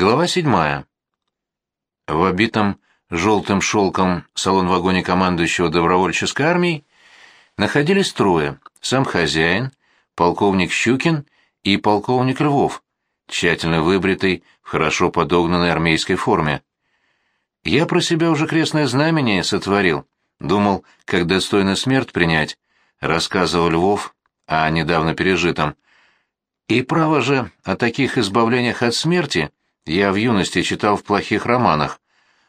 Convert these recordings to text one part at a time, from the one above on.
Глава седьмая. В обитом желтым шелком салон-вагоне командующего добровольческой армией находились трое — сам хозяин, полковник Щукин и полковник Львов, тщательно выбритый в хорошо подогнанной армейской форме. Я про себя уже крестное знамение сотворил, думал, как достойно смерть принять, рассказывал Львов о недавно пережитом. И право же о таких избавлениях от смерти я в юности читал в плохих романах.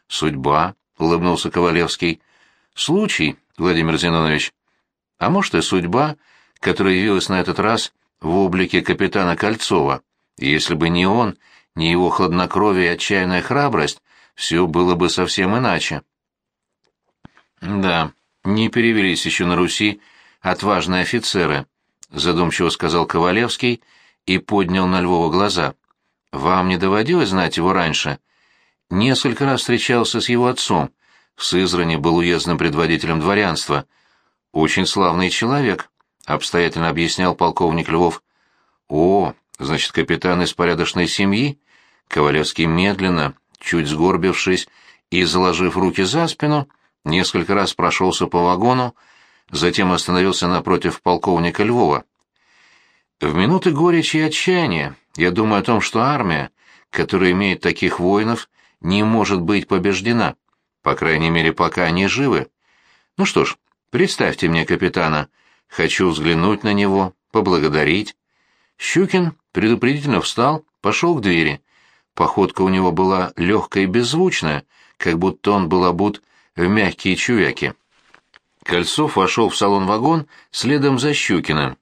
«Судьба», — улыбнулся Ковалевский. «Случай, Владимир Зинонович. А может, и судьба, которая явилась на этот раз в облике капитана Кольцова. Если бы не он, не его хладнокровие и отчаянная храбрость, все было бы совсем иначе». «Да, не перевелись еще на Руси отважные офицеры», — задумчиво сказал Ковалевский и поднял на Львова глаза. Вам не доводилось знать его раньше? Несколько раз встречался с его отцом. В Сызрани был уездным предводителем дворянства. Очень славный человек, обстоятельно объяснял полковник Львов. О, значит, капитан из порядочной семьи? Ковалевский медленно, чуть сгорбившись и заложив руки за спину, несколько раз прошелся по вагону, затем остановился напротив полковника Львова. В минуты горечи и отчаяния я думаю о том, что армия, которая имеет таких воинов, не может быть побеждена, по крайней мере, пока они живы. Ну что ж, представьте мне капитана. Хочу взглянуть на него, поблагодарить. Щукин предупредительно встал, пошел к двери. Походка у него была легкая и беззвучная, как будто он был обут в мягкие чувяки. Кольцов вошел в салон-вагон следом за Щукиным.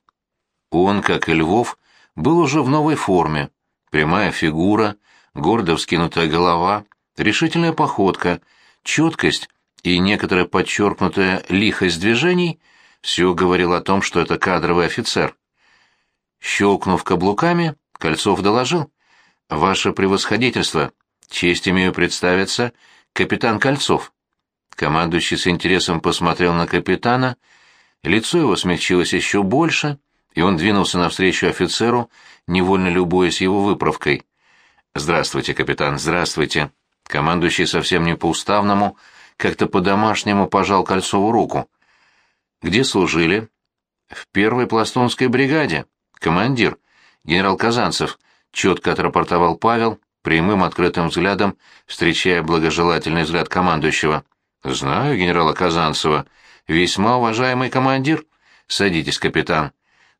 Он, как и Львов, был уже в новой форме. Прямая фигура, гордо вскинутая голова, решительная походка, четкость и некоторая подчеркнутая лихость движений — все говорило о том, что это кадровый офицер. Щелкнув каблуками, Кольцов доложил. «Ваше превосходительство, честь имею представиться, капитан Кольцов». Командующий с интересом посмотрел на капитана, лицо его смягчилось еще больше — и он двинулся навстречу офицеру, невольно любуясь его выправкой. «Здравствуйте, капитан, здравствуйте!» Командующий совсем не по-уставному, как-то по-домашнему пожал Кольцову руку. «Где служили?» «В первой пластунской бригаде. Командир. Генерал Казанцев», — четко отрапортовал Павел, прямым открытым взглядом, встречая благожелательный взгляд командующего. «Знаю генерала Казанцева. Весьма уважаемый командир. Садитесь, капитан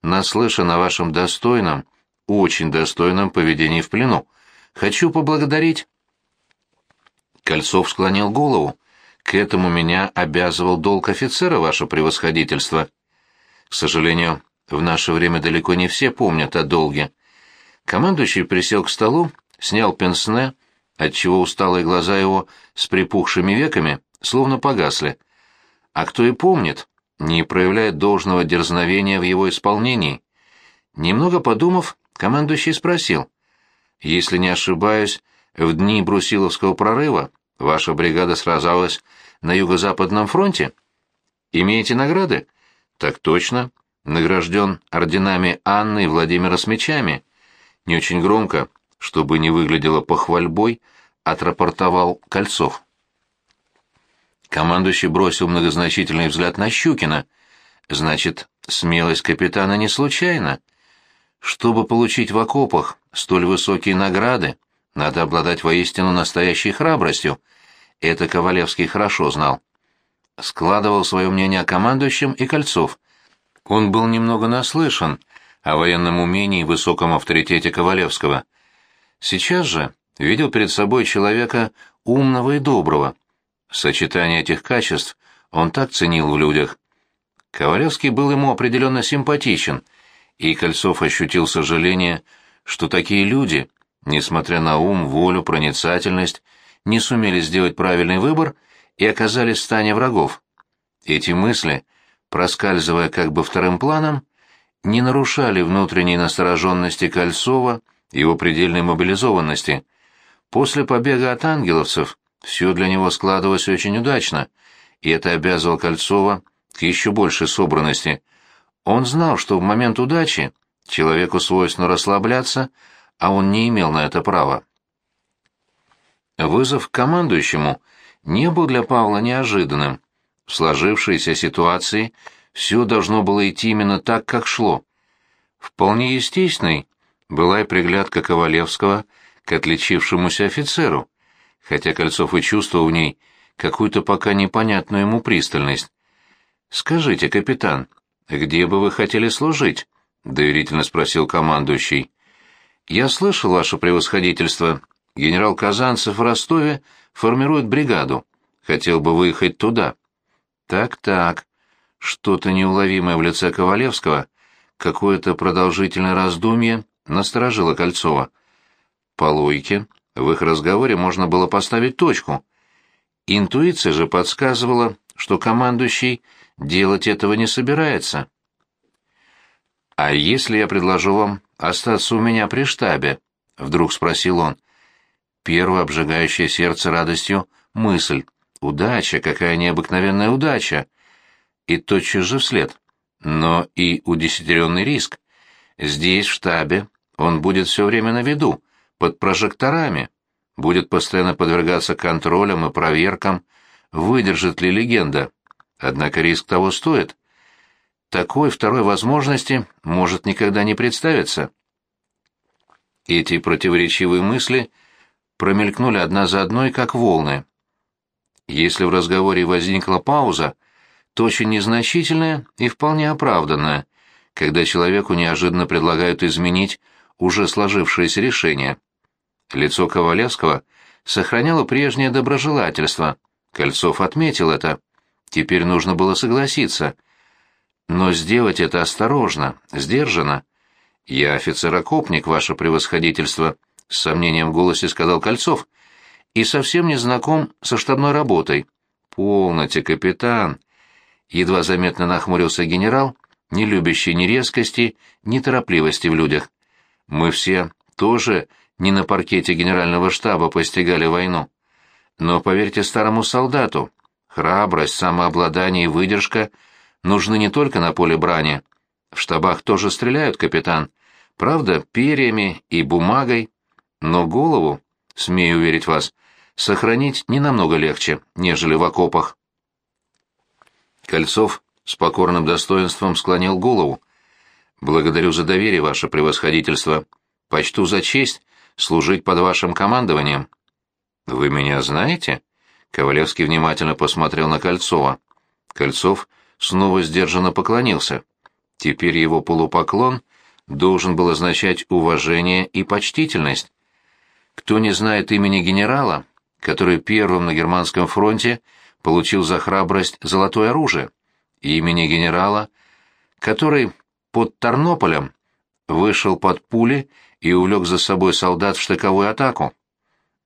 наслышан о вашем достойном, очень достойном поведении в плену. Хочу поблагодарить». Кольцов склонил голову. «К этому меня обязывал долг офицера, ваше превосходительство». К сожалению, в наше время далеко не все помнят о долге. Командующий присел к столу, снял пенсне, отчего усталые глаза его с припухшими веками словно погасли. А кто и помнит, не проявляет должного дерзновения в его исполнении. Немного подумав, командующий спросил. «Если не ошибаюсь, в дни Брусиловского прорыва ваша бригада сражалась на Юго-Западном фронте? Имеете награды?» «Так точно. Награжден орденами Анны и Владимира с мечами». Не очень громко, чтобы не выглядело похвальбой, отрапортовал Кольцов. Командующий бросил многозначительный взгляд на Щукина. Значит, смелость капитана не случайна. Чтобы получить в окопах столь высокие награды, надо обладать воистину настоящей храбростью. Это Ковалевский хорошо знал. Складывал свое мнение о командующем и Кольцов. Он был немного наслышан о военном умении и высоком авторитете Ковалевского. Сейчас же видел перед собой человека умного и доброго, Сочетание этих качеств он так ценил в людях. Ковалевский был ему определенно симпатичен, и Кольцов ощутил сожаление, что такие люди, несмотря на ум, волю, проницательность, не сумели сделать правильный выбор и оказались в стане врагов. Эти мысли, проскальзывая как бы вторым планом, не нарушали внутренней настороженности Кольцова, его предельной мобилизованности. После побега от ангеловцев все для него складывалось очень удачно, и это обязывало Кольцова к еще большей собранности. Он знал, что в момент удачи человеку свойственно расслабляться, а он не имел на это права. Вызов к командующему не был для Павла неожиданным. В сложившейся ситуации все должно было идти именно так, как шло. Вполне естественной была и приглядка Ковалевского к отличившемуся офицеру, хотя Кольцов и чувствовал в ней какую-то пока непонятную ему пристальность. «Скажите, капитан, где бы вы хотели служить?» — доверительно спросил командующий. «Я слышал, ваше превосходительство. Генерал Казанцев в Ростове формирует бригаду. Хотел бы выехать туда». «Так-так. Что-то неуловимое в лице Ковалевского, какое-то продолжительное раздумье насторожило Кольцова. По логике, в их разговоре можно было поставить точку. Интуиция же подсказывала, что командующий делать этого не собирается. «А если я предложу вам остаться у меня при штабе?» — вдруг спросил он. Первая обжигающая сердце радостью мысль. «Удача, какая необыкновенная удача!» И тотчас же вслед. Но и удесятеренный риск. Здесь, в штабе, он будет все время на виду, под прожекторами, будет постоянно подвергаться контролям и проверкам, выдержит ли легенда. Однако риск того стоит. Такой второй возможности может никогда не представиться. Эти противоречивые мысли промелькнули одна за одной, как волны. Если в разговоре возникла пауза, то очень незначительная и вполне оправданная, когда человеку неожиданно предлагают изменить уже сложившееся решение. Лицо Ковалевского сохраняло прежнее доброжелательство. Кольцов отметил это. Теперь нужно было согласиться — но сделать это осторожно, сдержанно. «Я офицер-окопник, ваше превосходительство», — с сомнением в голосе сказал Кольцов, «и совсем не знаком со штабной работой». «Полноте, капитан», — едва заметно нахмурился генерал, не любящий ни резкости, ни торопливости в людях. «Мы все тоже не на паркете генерального штаба постигали войну. Но поверьте старому солдату, храбрость, самообладание и выдержка — нужны не только на поле брани. В штабах тоже стреляют, капитан. Правда, перьями и бумагой. Но голову, смею уверить вас, сохранить не намного легче, нежели в окопах. Кольцов с покорным достоинством склонил голову. «Благодарю за доверие, ваше превосходительство. Почту за честь служить под вашим командованием». «Вы меня знаете?» Ковалевский внимательно посмотрел на Кольцова. Кольцов снова сдержанно поклонился. Теперь его полупоклон должен был означать уважение и почтительность. Кто не знает имени генерала, который первым на германском фронте получил за храбрость золотое оружие, имени генерала, который под Тарнополем вышел под пули и увлек за собой солдат в штыковую атаку.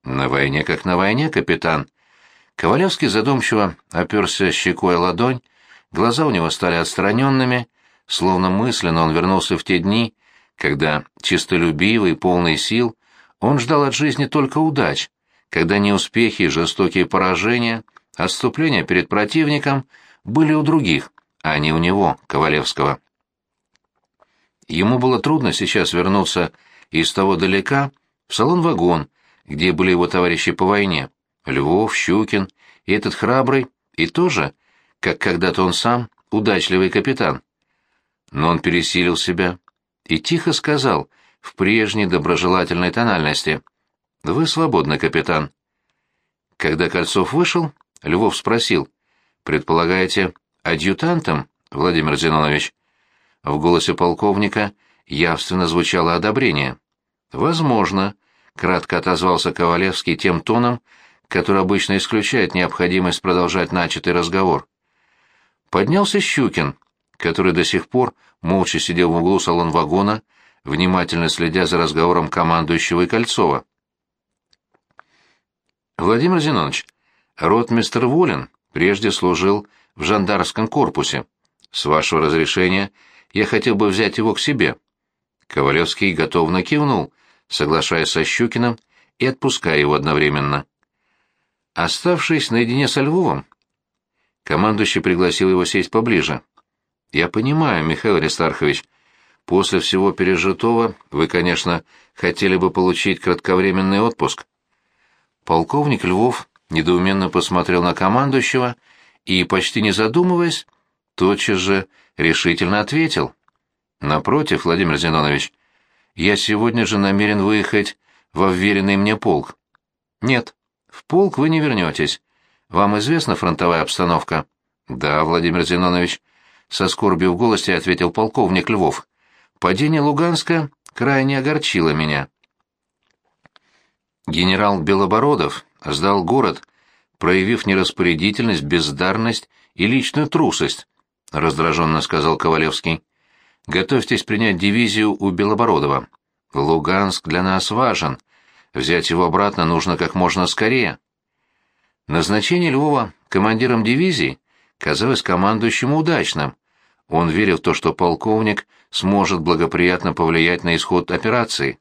На войне как на войне, капитан. Ковалевский задумчиво оперся щекой ладонь Глаза у него стали отстраненными, словно мысленно он вернулся в те дни, когда, чистолюбивый, полный сил, он ждал от жизни только удач, когда неуспехи и жестокие поражения, отступления перед противником были у других, а не у него, Ковалевского. Ему было трудно сейчас вернуться из того далека в салон-вагон, где были его товарищи по войне, Львов, Щукин и этот храбрый, и тоже как когда-то он сам, удачливый капитан. Но он пересилил себя и тихо сказал в прежней доброжелательной тональности «Вы свободны, капитан». Когда Кольцов вышел, Львов спросил «Предполагаете, адъютантом, Владимир Зинонович?» В голосе полковника явственно звучало одобрение. «Возможно», — кратко отозвался Ковалевский тем тоном, который обычно исключает необходимость продолжать начатый разговор. Поднялся Щукин, который до сих пор молча сидел в углу салон-вагона, внимательно следя за разговором командующего и Кольцова. Владимир Зинонович, ротмистр Волин прежде служил в жандарском корпусе. С вашего разрешения я хотел бы взять его к себе. Ковалевский готовно кивнул, соглашаясь со Щукиным и отпуская его одновременно. Оставшись наедине со Львовом, Командующий пригласил его сесть поближе. «Я понимаю, Михаил Аристархович, после всего пережитого вы, конечно, хотели бы получить кратковременный отпуск». Полковник Львов недоуменно посмотрел на командующего и, почти не задумываясь, тотчас же решительно ответил. «Напротив, Владимир Зинонович, я сегодня же намерен выехать во вверенный мне полк». «Нет, в полк вы не вернетесь. Вам известна фронтовая обстановка?» «Да, Владимир Зинонович», — со скорбью в голосе ответил полковник Львов. «Падение Луганска крайне огорчило меня». Генерал Белобородов сдал город, проявив нераспорядительность, бездарность и личную трусость, — раздраженно сказал Ковалевский. «Готовьтесь принять дивизию у Белобородова. Луганск для нас важен. Взять его обратно нужно как можно скорее». Назначение Львова командиром дивизии казалось командующему удачным. Он верил в то, что полковник сможет благоприятно повлиять на исход операции.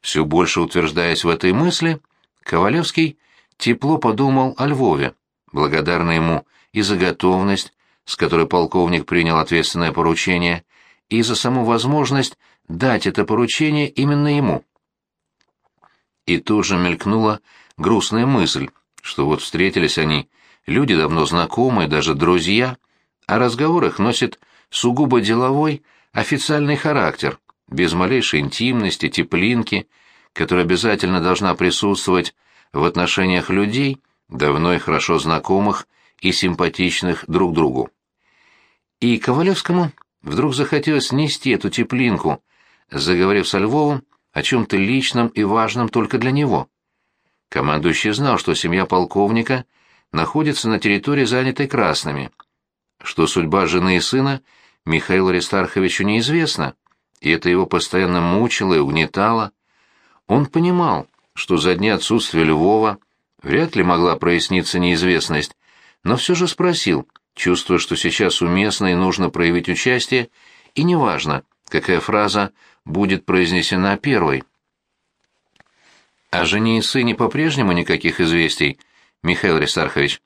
Все больше утверждаясь в этой мысли, Ковалевский тепло подумал о Львове, благодарный ему и за готовность, с которой полковник принял ответственное поручение, и за саму возможность дать это поручение именно ему. И тут же мелькнула грустная мысль, что вот встретились они, люди давно знакомые, даже друзья, а разговор их носит сугубо деловой, официальный характер, без малейшей интимности, теплинки, которая обязательно должна присутствовать в отношениях людей, давно и хорошо знакомых и симпатичных друг другу. И Ковалевскому вдруг захотелось нести эту теплинку, заговорив со Львовым о чем-то личном и важном только для него. Командующий знал, что семья полковника находится на территории, занятой красными, что судьба жены и сына Михаилу Аристарховичу неизвестна, и это его постоянно мучило и угнетало. Он понимал, что за дни отсутствия Львова вряд ли могла проясниться неизвестность, но все же спросил, чувствуя, что сейчас уместно и нужно проявить участие, и неважно, какая фраза будет произнесена первой. «О жене и сыне по-прежнему никаких известий, Михаил Аристархович?»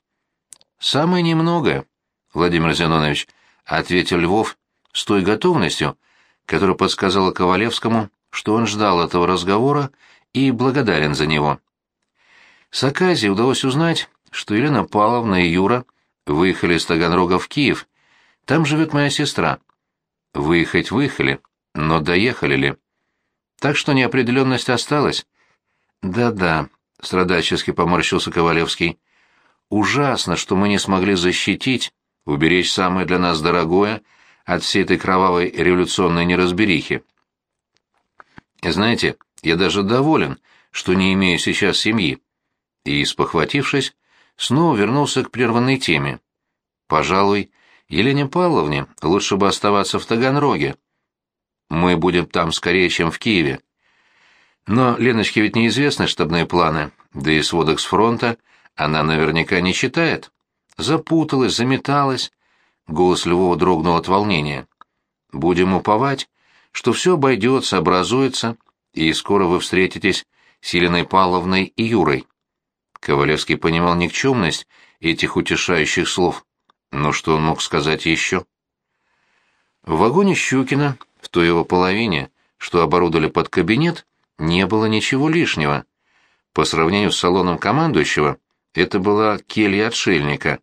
«Самое немного, Владимир Зинонович», — ответил Львов с той готовностью, которая подсказала Ковалевскому, что он ждал этого разговора и благодарен за него. С Аказии удалось узнать, что Елена Павловна и Юра выехали из Таганрога в Киев. Там живет моя сестра. Выехать выехали, но доехали ли? Так что неопределенность осталась. Да-да, страдальчески поморщился Ковалевский. Ужасно, что мы не смогли защитить, уберечь самое для нас дорогое от всей этой кровавой революционной неразберихи. Знаете, я даже доволен, что не имею сейчас семьи. И, спохватившись, снова вернулся к прерванной теме. Пожалуй, Елене Павловне лучше бы оставаться в Таганроге. Мы будем там скорее, чем в Киеве. Но Леночке ведь неизвестны штабные планы, да и сводок с фронта она наверняка не читает. Запуталась, заметалась. Голос Львова дрогнул от волнения. Будем уповать, что все обойдется, образуется, и скоро вы встретитесь с Еленой Павловной и Юрой. Ковалевский понимал никчемность этих утешающих слов, но что он мог сказать еще? В вагоне Щукина, в той его половине, что оборудовали под кабинет, не было ничего лишнего. По сравнению с салоном командующего, это была келья отшельника.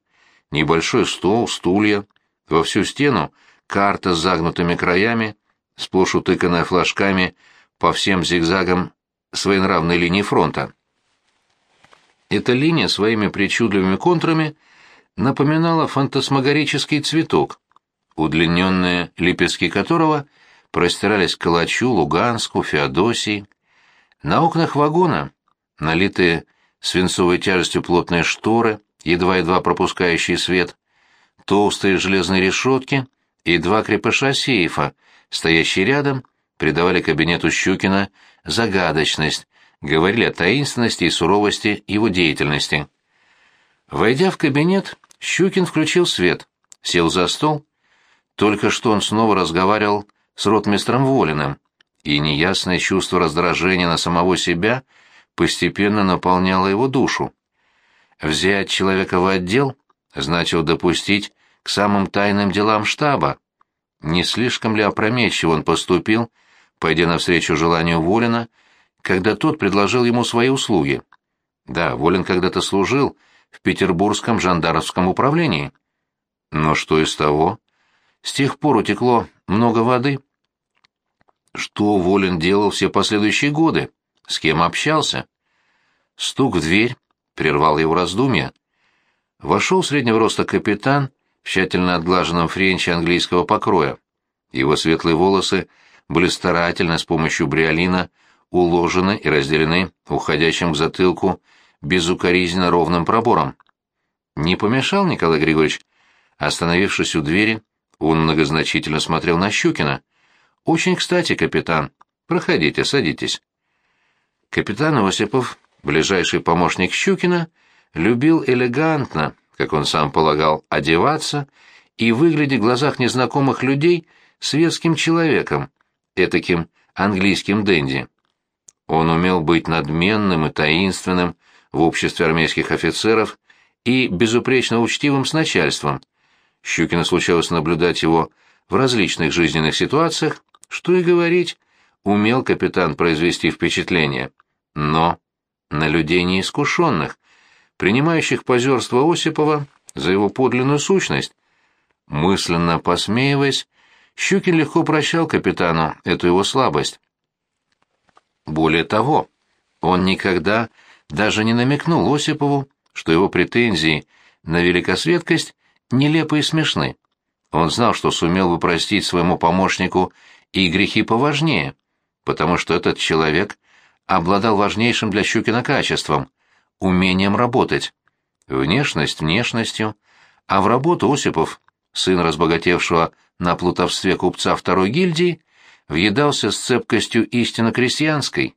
Небольшой стол, стулья, во всю стену карта с загнутыми краями, сплошь утыканная флажками по всем зигзагам своенравной линии фронта. Эта линия своими причудливыми контурами напоминала фантасмагорический цветок, удлиненные лепестки которого простирались к Калачу, Луганску, Феодосии. На окнах вагона, налитые свинцовой тяжестью плотные шторы, едва-едва пропускающие свет, толстые железные решетки и два крепыша сейфа, стоящие рядом, придавали кабинету Щукина загадочность, говорили о таинственности и суровости его деятельности. Войдя в кабинет, Щукин включил свет, сел за стол. Только что он снова разговаривал с ротмистром Волиным, и неясное чувство раздражения на самого себя постепенно наполняло его душу. Взять человека в отдел значило допустить к самым тайным делам штаба. Не слишком ли опрометчиво он поступил, пойдя навстречу желанию Волина, когда тот предложил ему свои услуги. Да, Волин когда-то служил в Петербургском жандармском управлении. Но что из того? С тех пор утекло много воды. Что Волин делал все последующие годы? С кем общался? Стук в дверь прервал его раздумья. Вошел среднего роста капитан в тщательно отглаженном френче английского покроя. Его светлые волосы были старательно с помощью бриолина уложены и разделены уходящим к затылку безукоризненно ровным пробором. Не помешал Николай Григорьевич? Остановившись у двери, он многозначительно смотрел на Щукина. «Очень кстати, капитан. Проходите, садитесь». Капитан Осипов, ближайший помощник Щукина, любил элегантно, как он сам полагал, одеваться и выглядеть в глазах незнакомых людей светским человеком, этаким английским денди. Он умел быть надменным и таинственным в обществе армейских офицеров и безупречно учтивым с начальством. Щукину случалось наблюдать его в различных жизненных ситуациях, что и говорить, умел капитан произвести впечатление. Но на людей неискушенных, принимающих позерство Осипова за его подлинную сущность. Мысленно посмеиваясь, Щукин легко прощал капитану эту его слабость. Более того, он никогда даже не намекнул Осипову, что его претензии на великосветкость нелепы и смешны. Он знал, что сумел бы простить своему помощнику и грехи поважнее, потому что этот человек обладал важнейшим для Щукина качеством — умением работать. Внешность внешностью, а в работу Осипов, сын разбогатевшего на плутовстве купца второй гильдии, въедался с цепкостью истинно крестьянской.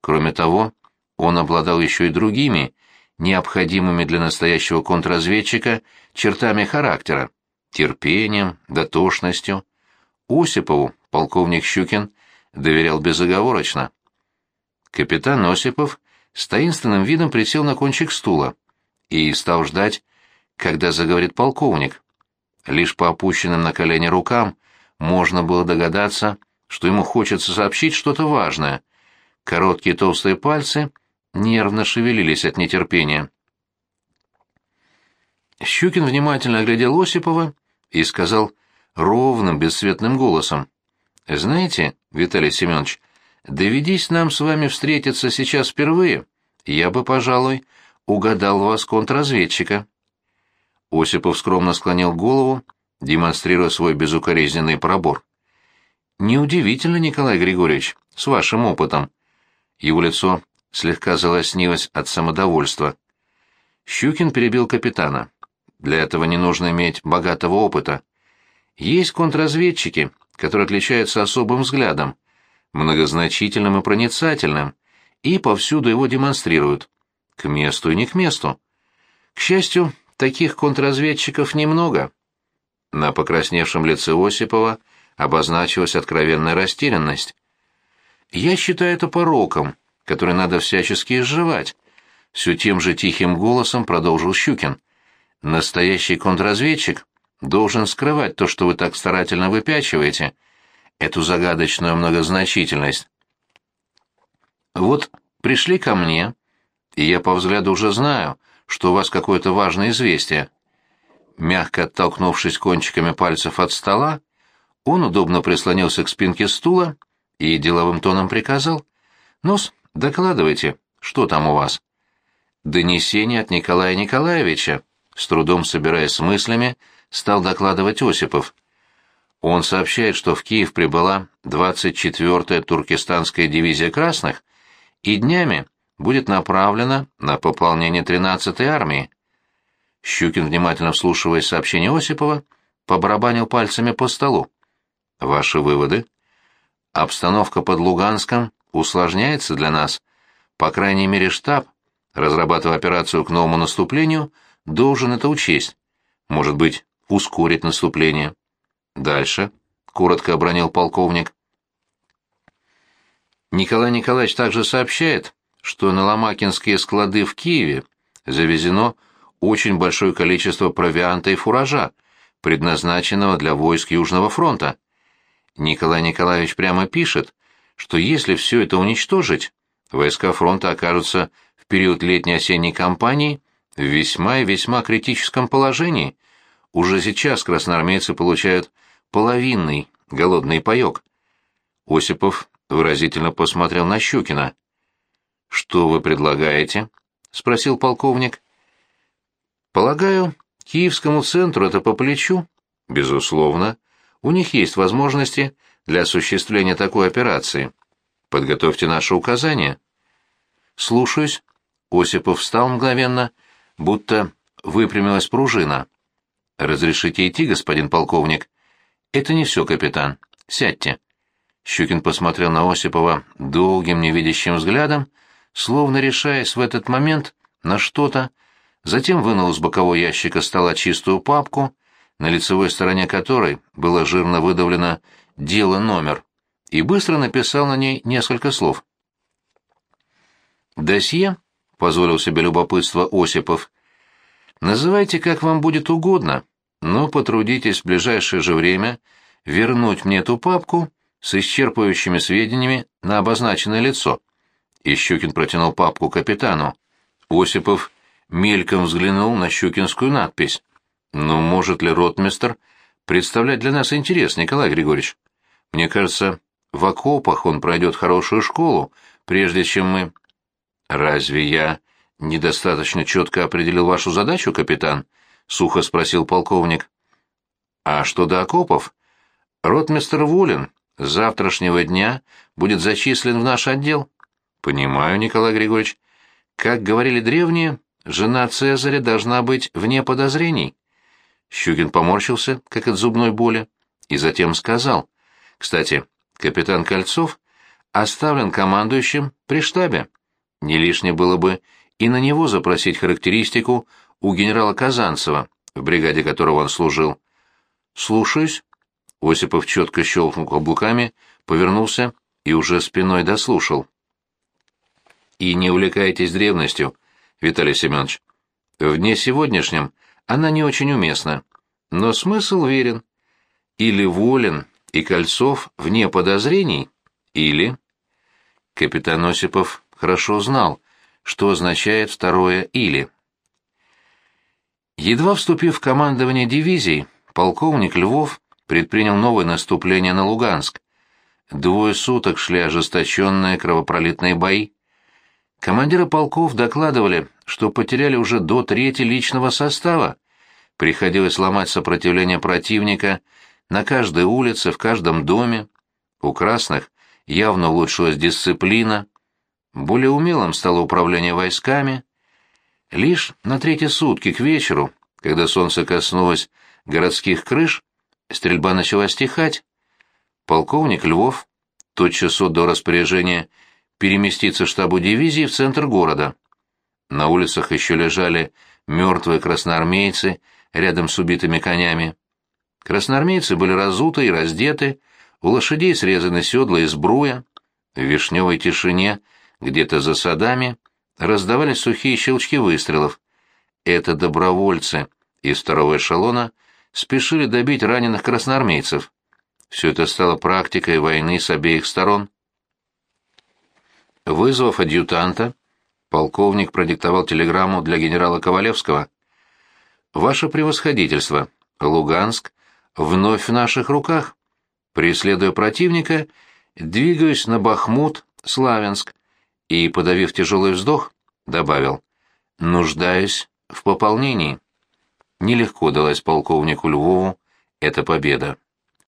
Кроме того, он обладал еще и другими, необходимыми для настоящего контрразведчика, чертами характера — терпением, дотошностью. Осипову полковник Щукин доверял безоговорочно. Капитан Осипов с таинственным видом присел на кончик стула и стал ждать, когда заговорит полковник. Лишь по опущенным на колени рукам можно было догадаться, что ему хочется сообщить что-то важное. Короткие толстые пальцы нервно шевелились от нетерпения. Щукин внимательно оглядел Осипова и сказал ровным, бесцветным голосом. «Знаете, Виталий Семенович, доведись нам с вами встретиться сейчас впервые, я бы, пожалуй, угадал вас контрразведчика». Осипов скромно склонил голову, демонстрируя свой безукоризненный пробор. Неудивительно, Николай Григорьевич, с вашим опытом. Его лицо слегка залоснилось от самодовольства. Щукин перебил капитана. Для этого не нужно иметь богатого опыта. Есть контрразведчики, которые отличаются особым взглядом, многозначительным и проницательным, и повсюду его демонстрируют. К месту и не к месту. К счастью, таких контрразведчиков немного. На покрасневшем лице Осипова обозначилась откровенная растерянность. «Я считаю это пороком, который надо всячески изживать», — все тем же тихим голосом продолжил Щукин. «Настоящий контрразведчик должен скрывать то, что вы так старательно выпячиваете, эту загадочную многозначительность. Вот пришли ко мне, и я по взгляду уже знаю, что у вас какое-то важное известие». Мягко оттолкнувшись кончиками пальцев от стола, он удобно прислонился к спинке стула и деловым тоном приказал. «Ну-с, докладывайте, что там у вас?» «Донесение от Николая Николаевича», с трудом собираясь с мыслями, стал докладывать Осипов. Он сообщает, что в Киев прибыла 24-я туркестанская дивизия красных и днями будет направлена на пополнение 13-й армии. Щукин, внимательно вслушиваясь сообщение Осипова, побарабанил пальцами по столу. Ваши выводы? Обстановка под Луганском усложняется для нас. По крайней мере, штаб, разрабатывая операцию к новому наступлению, должен это учесть. Может быть, ускорить наступление. Дальше, коротко обронил полковник. Николай Николаевич также сообщает, что на Ломакинские склады в Киеве завезено очень большое количество провианта и фуража, предназначенного для войск Южного фронта. Николай Николаевич прямо пишет, что если все это уничтожить, войска фронта окажутся в период летней-осенней кампании в весьма и весьма критическом положении. Уже сейчас красноармейцы получают половинный голодный паёк. Осипов выразительно посмотрел на Щукина. «Что вы предлагаете?» — спросил полковник. «Полагаю, Киевскому центру это по плечу?» «Безусловно. У них есть возможности для осуществления такой операции. Подготовьте наши указания». «Слушаюсь». Осипов встал мгновенно, будто выпрямилась пружина. «Разрешите идти, господин полковник?» «Это не все, капитан. Сядьте». Щукин посмотрел на Осипова долгим невидящим взглядом, словно решаясь в этот момент на что-то, затем вынул из бокового ящика стола чистую папку, на лицевой стороне которой было жирно выдавлено «Дело номер», и быстро написал на ней несколько слов. «Досье?» — позволил себе любопытство Осипов. «Называйте, как вам будет угодно, но потрудитесь в ближайшее же время вернуть мне эту папку с исчерпывающими сведениями на обозначенное лицо. И Щукин протянул папку капитану. Осипов мельком взглянул на щукинскую надпись. «Ну, может ли ротмистр представлять для нас интерес, Николай Григорьевич? Мне кажется, в окопах он пройдет хорошую школу, прежде чем мы...» «Разве я недостаточно четко определил вашу задачу, капитан?» — сухо спросил полковник. «А что до окопов? Ротмистр Вулин с завтрашнего дня будет зачислен в наш отдел. Понимаю, Николай Григорьевич. Как говорили древние, жена Цезаря должна быть вне подозрений. Щукин поморщился, как от зубной боли, и затем сказал. Кстати, капитан Кольцов оставлен командующим при штабе. Не лишнее было бы и на него запросить характеристику у генерала Казанцева, в бригаде которого он служил. «Слушаюсь», Осипов четко щелкнул каблуками, повернулся и уже спиной дослушал. «И не увлекайтесь древностью, Виталий Семенович. В дне сегодняшнем она не очень уместна, но смысл верен. Или волен и Кольцов вне подозрений, или...» Капитан Осипов хорошо знал, что означает второе «или». Едва вступив в командование дивизий, полковник Львов предпринял новое наступление на Луганск. Двое суток шли ожесточенные кровопролитные бои. Командиры полков докладывали, что потеряли уже до трети личного состава. Приходилось ломать сопротивление противника на каждой улице, в каждом доме. У красных явно улучшилась дисциплина, более умелым стало управление войсками. Лишь на третьи сутки к вечеру, когда солнце коснулось городских крыш, Стрельба начала стихать. Полковник Львов тотчас отдал распоряжение переместиться штабу дивизии в центр города. На улицах еще лежали мертвые красноармейцы рядом с убитыми конями. Красноармейцы были разуты и раздеты, у лошадей срезаны седла и сбруя. В вишневой тишине, где-то за садами, раздавались сухие щелчки выстрелов. Это добровольцы из второго эшелона — спешили добить раненых красноармейцев. Все это стало практикой войны с обеих сторон. Вызвав адъютанта, полковник продиктовал телеграмму для генерала Ковалевского. «Ваше превосходительство, Луганск вновь в наших руках. Преследуя противника, двигаюсь на Бахмут, Славянск» и, подавив тяжелый вздох, добавил «нуждаюсь в пополнении». Нелегко далась полковнику Львову эта победа.